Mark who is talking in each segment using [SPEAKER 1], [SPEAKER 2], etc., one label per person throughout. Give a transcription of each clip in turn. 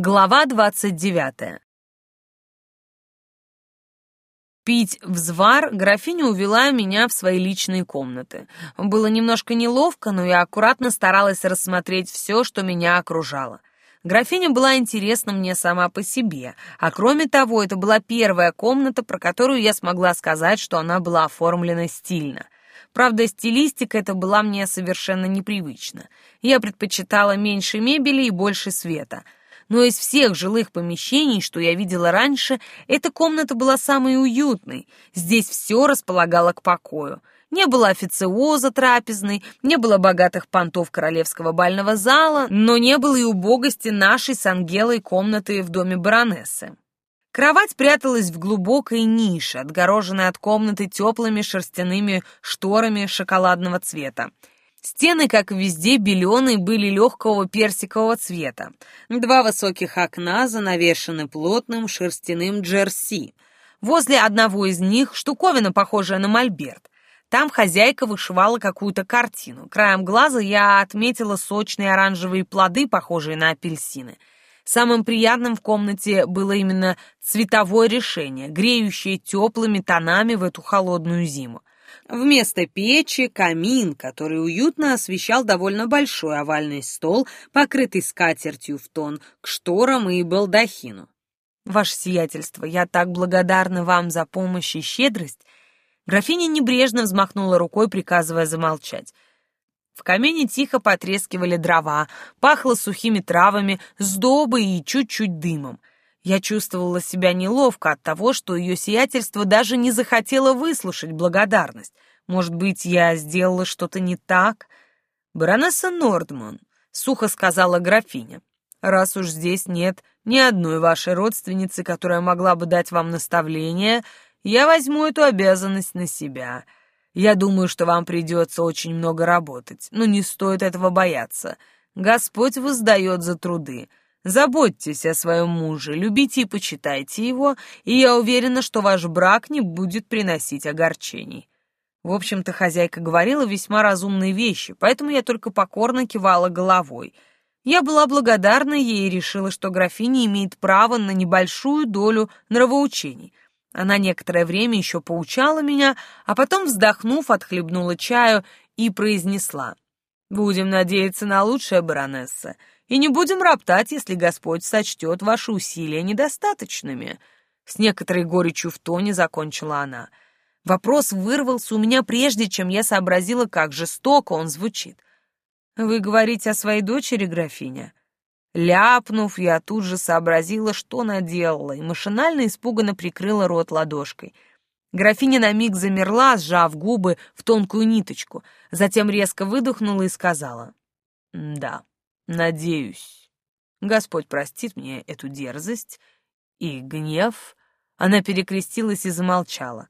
[SPEAKER 1] Глава двадцать девятая. Пить взвар графиня увела меня в свои личные комнаты. Было немножко неловко, но я аккуратно старалась рассмотреть все, что меня окружало. Графиня была интересна мне сама по себе, а кроме того, это была первая комната, про которую я смогла сказать, что она была оформлена стильно. Правда, стилистика эта была мне совершенно непривычна. Я предпочитала меньше мебели и больше света — но из всех жилых помещений, что я видела раньше, эта комната была самой уютной. Здесь все располагало к покою. Не было официоза трапезной, не было богатых понтов королевского бального зала, но не было и убогости нашей с Ангелой комнаты в доме баронессы. Кровать пряталась в глубокой нише, отгороженной от комнаты теплыми шерстяными шторами шоколадного цвета. Стены, как везде, беленые, были легкого персикового цвета. Два высоких окна занавешены плотным шерстяным джерси. Возле одного из них штуковина, похожая на мольберт. Там хозяйка вышивала какую-то картину. Краем глаза я отметила сочные оранжевые плоды, похожие на апельсины. Самым приятным в комнате было именно цветовое решение, греющее теплыми тонами в эту холодную зиму. Вместо печи — камин, который уютно освещал довольно большой овальный стол, покрытый скатертью в тон, к шторам и балдахину. «Ваше сиятельство, я так благодарна вам за помощь и щедрость!» Графиня небрежно взмахнула рукой, приказывая замолчать. В камине тихо потрескивали дрова, пахло сухими травами, сдобой и чуть-чуть дымом. Я чувствовала себя неловко от того, что ее сиятельство даже не захотело выслушать благодарность. Может быть, я сделала что-то не так? Баронесса Нордман, сухо сказала графиня, раз уж здесь нет ни одной вашей родственницы, которая могла бы дать вам наставление, я возьму эту обязанность на себя. Я думаю, что вам придется очень много работать, но не стоит этого бояться. Господь воздает за труды. Заботьтесь о своем муже, любите и почитайте его, и я уверена, что ваш брак не будет приносить огорчений. В общем-то, хозяйка говорила весьма разумные вещи, поэтому я только покорно кивала головой. Я была благодарна ей и решила, что графиня имеет право на небольшую долю нравоучений. Она некоторое время еще поучала меня, а потом, вздохнув, отхлебнула чаю и произнесла. «Будем надеяться на лучшее, баронесса и не будем роптать, если Господь сочтет ваши усилия недостаточными». С некоторой горечью в тоне закончила она. Вопрос вырвался у меня прежде, чем я сообразила, как жестоко он звучит. «Вы говорите о своей дочери, графиня?» Ляпнув, я тут же сообразила, что наделала, и машинально испуганно прикрыла рот ладошкой. Графиня на миг замерла, сжав губы в тонкую ниточку, затем резко выдохнула и сказала «Да». Надеюсь, Господь простит мне эту дерзость и гнев. Она перекрестилась и замолчала.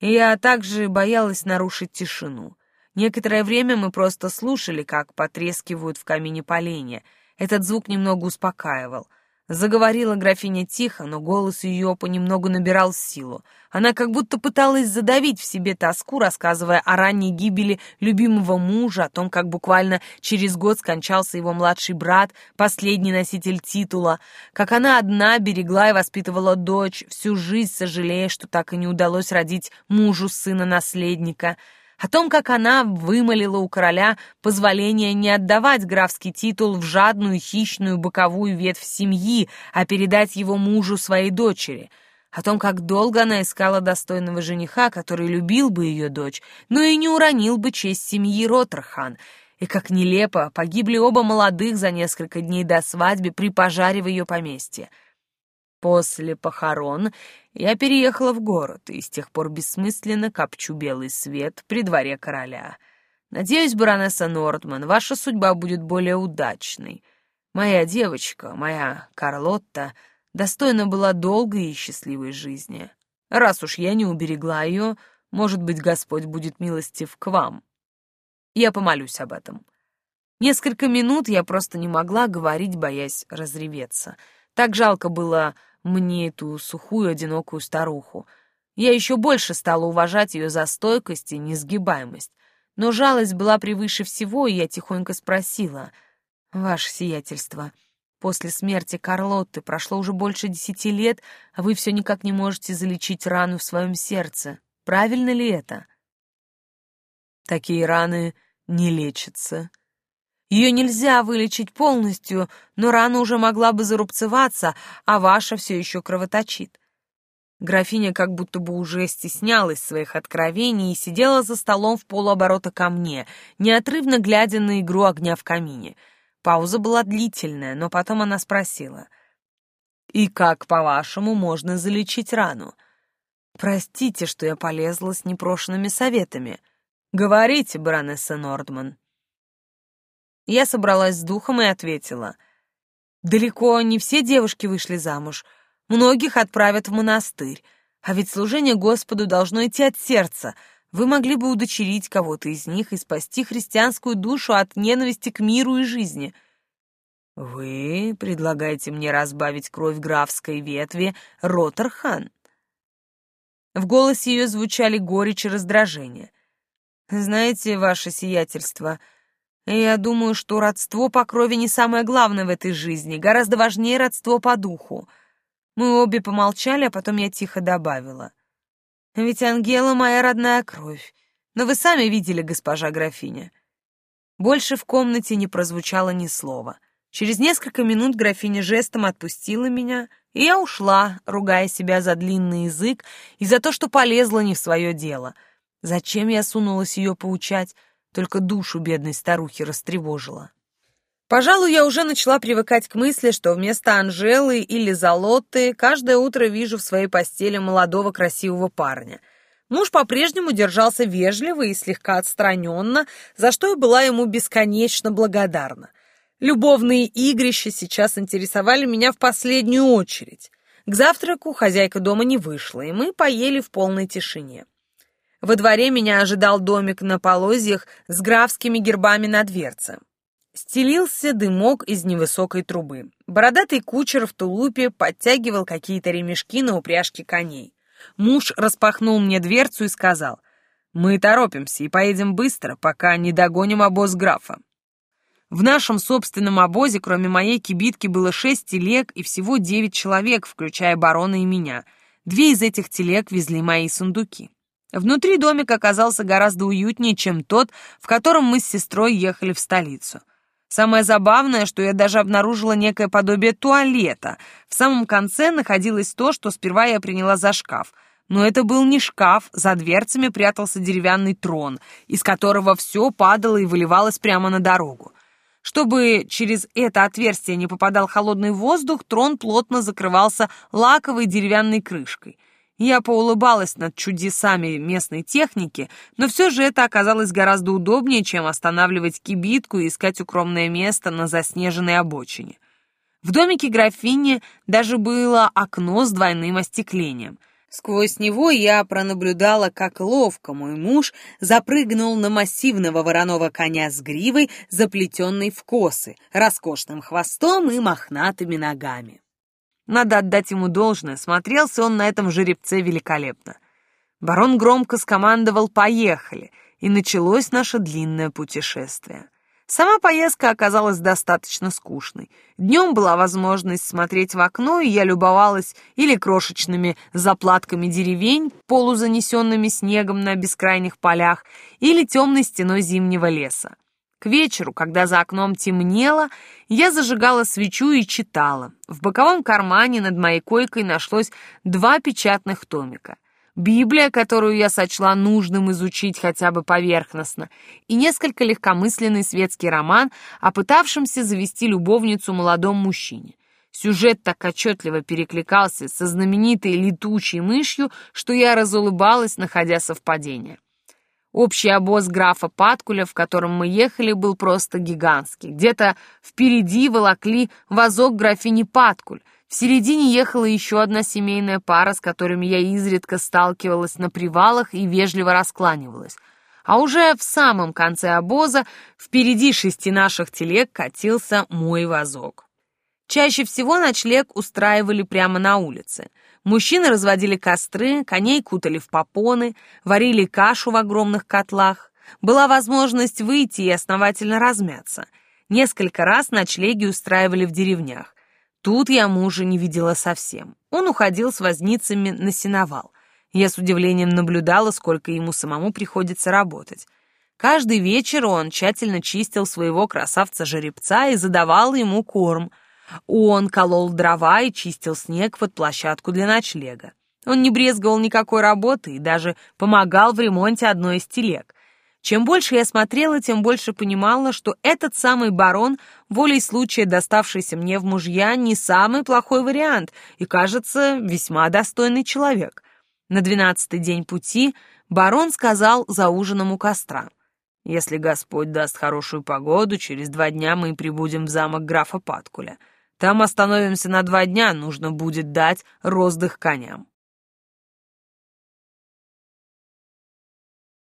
[SPEAKER 1] Я также боялась нарушить тишину. Некоторое время мы просто слушали, как потрескивают в камине поленья. Этот звук немного успокаивал. Заговорила графиня тихо, но голос ее понемногу набирал силу. Она как будто пыталась задавить в себе тоску, рассказывая о ранней гибели любимого мужа, о том, как буквально через год скончался его младший брат, последний носитель титула, как она одна берегла и воспитывала дочь, всю жизнь сожалея, что так и не удалось родить мужу сына-наследника — о том, как она вымолила у короля позволение не отдавать графский титул в жадную хищную боковую ветвь семьи, а передать его мужу своей дочери, о том, как долго она искала достойного жениха, который любил бы ее дочь, но и не уронил бы честь семьи Роттерхан, и как нелепо погибли оба молодых за несколько дней до свадьбы при пожаре в ее поместье — После похорон я переехала в город и с тех пор бессмысленно копчу белый свет при дворе короля. Надеюсь, баронесса Нордман, ваша судьба будет более удачной. Моя девочка, моя Карлотта, достойна была долгой и счастливой жизни. Раз уж я не уберегла ее, может быть, Господь будет милостив к вам. Я помолюсь об этом. Несколько минут я просто не могла говорить, боясь разреветься — так жалко было мне эту сухую, одинокую старуху. Я еще больше стала уважать ее за стойкость и несгибаемость. Но жалость была превыше всего, и я тихонько спросила, «Ваше сиятельство, После смерти Карлотты прошло уже больше десяти лет, а вы все никак не можете залечить рану в своем сердце. Правильно ли это? Такие раны не лечатся. Ее нельзя вылечить полностью, но рана уже могла бы зарубцеваться, а ваша все еще кровоточит. Графиня как будто бы уже стеснялась своих откровений и сидела за столом в полуоборота ко мне, неотрывно глядя на игру огня в камине — Пауза была длительная, но потом она спросила. «И как, по-вашему, можно залечить рану?» «Простите, что я полезла с непрошенными советами. Говорите, баронесса Нордман». Я собралась с духом и ответила. «Далеко не все девушки вышли замуж. Многих отправят в монастырь. А ведь служение Господу должно идти от сердца — вы могли бы удочерить кого-то из них и спасти христианскую душу от ненависти к миру и жизни. Вы предлагаете мне разбавить кровь графской ветви Роттерхан? В голосе ее звучали горечь и раздражение. Знаете, ваше сиятельство, я думаю, что родство по крови не самое главное в этой жизни, гораздо важнее родство по духу. Мы обе помолчали, а потом я тихо добавила. Ведь Ангела моя родная кровь. Но вы сами видели, госпожа графиня. Больше в комнате не прозвучало ни слова. Через несколько минут графиня жестом отпустила меня, и я ушла, ругая себя за длинный язык и за то, что полезла не в свое дело. Зачем я сунулась ее поучать, только душу бедной старухи растревожила. Пожалуй, я уже начала привыкать к мысли, что вместо Анжелы или Залотты каждое утро вижу в своей постели молодого красивого парня. Муж по-прежнему держался вежливо и слегка отстраненно, за что я была ему бесконечно благодарна. Любовные игрища сейчас интересовали меня в последнюю очередь. К завтраку хозяйка дома не вышла, и мы поели в полной тишине. Во дворе меня ожидал домик на полозьях с графскими гербами на дверце. Стелился дымок из невысокой трубы. Бородатый кучер в тулупе подтягивал какие-то ремешки на упряжке коней. Муж распахнул мне дверцу и сказал, «Мы торопимся и поедем быстро, пока не догоним обоз графа». В нашем собственном обозе, кроме моей кибитки, было шесть телег и всего девять человек, включая барона и меня. Две из этих телег везли мои сундуки. Внутри домик оказался гораздо уютнее, чем тот, в котором мы с сестрой ехали в столицу. Самое забавное, что я даже обнаружила некое подобие туалета. В самом конце находилось то, что сперва я приняла за шкаф. Но это был не шкаф, за дверцами прятался деревянный трон, из которого все падало и выливалось прямо на дорогу. Чтобы через это отверстие не попадал холодный воздух, трон плотно закрывался лаковой деревянной крышкой. Я поулыбалась над чудесами местной техники, но все же это оказалось гораздо удобнее, чем останавливать кибитку и искать укромное место на заснеженной обочине. В домике графини даже было окно с двойным остеклением. Сквозь него я пронаблюдала, как ловко мой муж запрыгнул на массивного вороного коня с гривой, заплетенной в косы, роскошным хвостом и мохнатыми ногами. Надо отдать ему должное, смотрелся он на этом жеребце великолепно. Барон громко скомандовал «Поехали!» и началось наше длинное путешествие. Сама поездка оказалась достаточно скучной. Днем была возможность смотреть в окно, и я любовалась или крошечными заплатками деревень, полузанесенными снегом на бескрайних полях, или темной стеной зимнего леса. К вечеру, когда за окном темнело, я зажигала свечу и читала. В боковом кармане над моей койкой нашлось два печатных томика. Библия, которую я сочла нужным изучить хотя бы поверхностно, и несколько легкомысленный светский роман о пытавшемся завести любовницу молодом мужчине. Сюжет так отчетливо перекликался со знаменитой летучей мышью, что я разулыбалась, находя совпадение. Общий обоз графа Паткуля, в котором мы ехали, был просто гигантский. Где-то впереди волокли вазок графини Паткуль. В середине ехала еще одна семейная пара, с которыми я изредка сталкивалась на привалах и вежливо раскланивалась. А уже в самом конце обоза, впереди шести наших телег, катился мой вазок. Чаще всего ночлег устраивали прямо на улице — Мужчины разводили костры, коней кутали в попоны, варили кашу в огромных котлах. Была возможность выйти и основательно размяться. Несколько раз ночлеги устраивали в деревнях. Тут я мужа не видела совсем. Он уходил с возницами на сеновал. Я с удивлением наблюдала, сколько ему самому приходится работать. Каждый вечер он тщательно чистил своего красавца-жеребца и задавал ему корм. Он колол дрова и чистил снег под площадку для ночлега. Он не брезговал никакой работы и даже помогал в ремонте одной из телег. Чем больше я смотрела, тем больше понимала, что этот самый барон, волей случая доставшийся мне в мужья, не самый плохой вариант и, кажется, весьма достойный человек. На двенадцатый день пути барон сказал за ужином у костра. «Если Господь даст хорошую погоду, через два дня мы прибудем в замок графа Паткуля. Там остановимся на два дня, нужно будет дать роздых коням».